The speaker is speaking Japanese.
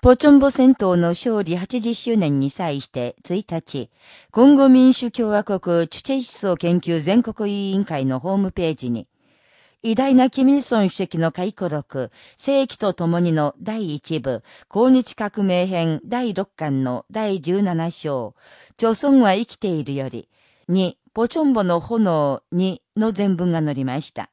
ポチョンボ戦闘の勝利80周年に際して1日、今後民主共和国チュチェ思想研究全国委員会のホームページに、偉大なキミルソン主席の回顧録、世紀と共にの第1部、抗日革命編第6巻の第17章、朝鮮は生きているより、2、ポチョンボの炎2の全文が載りました。